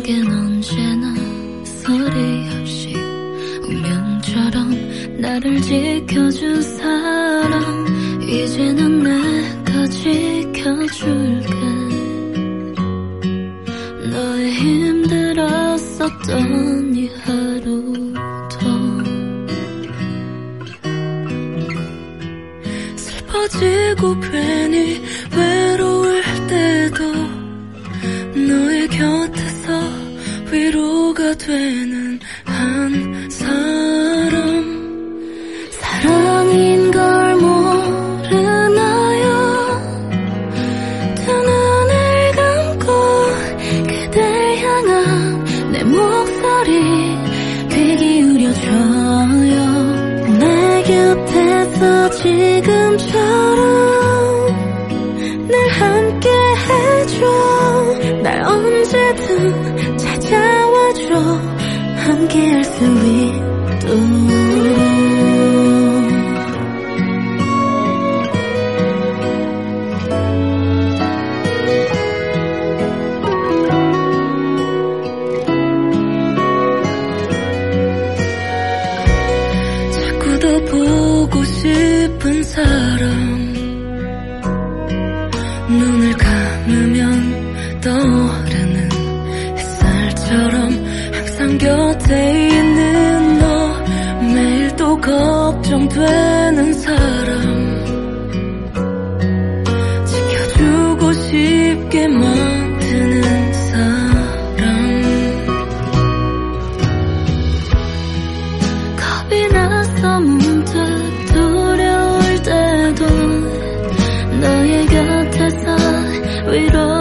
내겐 언제나 소리 없이 운명처럼 나를 지켜준 사람. 이제는 내가 지켜줄게. 너의 힘들었었던 이 하루도 슬퍼지고 괜히 외로울 때도 너의 곁에 위로가 되는 한 사람. 사랑인 걸 모르나요? 두 눈을 감고 그댈 향한 내 목소리 귀 기울여줘요. 내 곁에서 지금처럼 늘 함께 해줘. 날 언제든 함께 할 수 있도록 보고 싶은 사람. 눈을 감으면 떠 곁에 있는 너 매일 또 걱정되는 사람. 지켜주고 싶게 만드는 사람. 겁이 나서 문득 두려울 때도 너의 곁에서 위로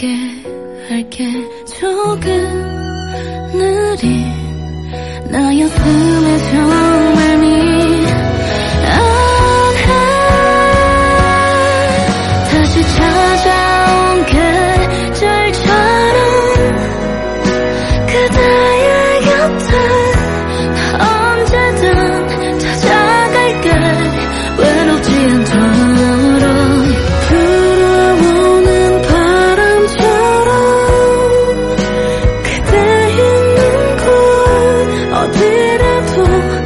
함께 할게. 조금 느린 나였음에 정말 미안해 다시 찾아 途